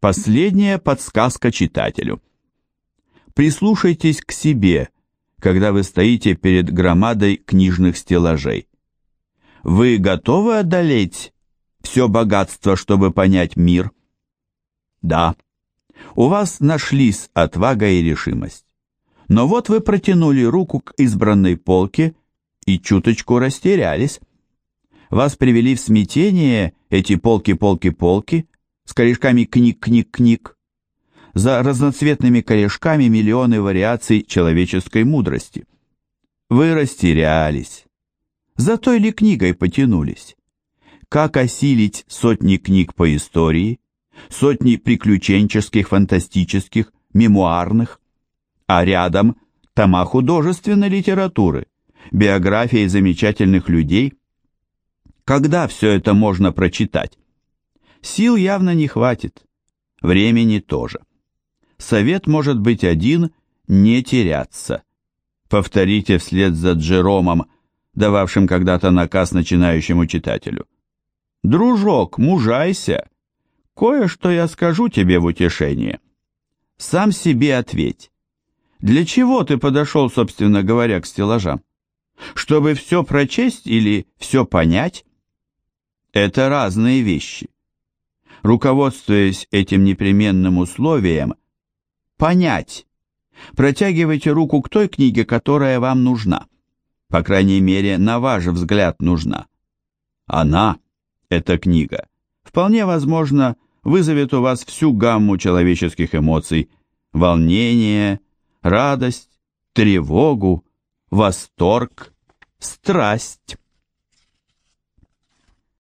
Последняя подсказка читателю. Прислушайтесь к себе, когда вы стоите перед громадой книжных стеллажей. Вы готовы одолеть все богатство, чтобы понять мир? Да. У вас нашлись отвага и решимость. Но вот вы протянули руку к избранной полке и чуточку растерялись. Вас привели в смятение эти полки-полки-полки, с корешками книг-книг-книг. За разноцветными корешками миллионы вариаций человеческой мудрости. Вы растерялись. За той ли книгой потянулись? Как осилить сотни книг по истории, сотни приключенческих, фантастических, мемуарных, а рядом тома художественной литературы, биографии замечательных людей? Когда все это можно прочитать? Сил явно не хватит, времени тоже. Совет может быть один – не теряться. Повторите вслед за Джеромом, дававшим когда-то наказ начинающему читателю. «Дружок, мужайся! Кое-что я скажу тебе в утешение. Сам себе ответь. Для чего ты подошел, собственно говоря, к стеллажам? Чтобы все прочесть или все понять? Это разные вещи руководствуясь этим непременным условием, понять. Протягивайте руку к той книге, которая вам нужна. По крайней мере, на ваш взгляд нужна. Она, эта книга, вполне возможно, вызовет у вас всю гамму человеческих эмоций, волнение, радость, тревогу, восторг, страсть.